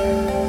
Bye.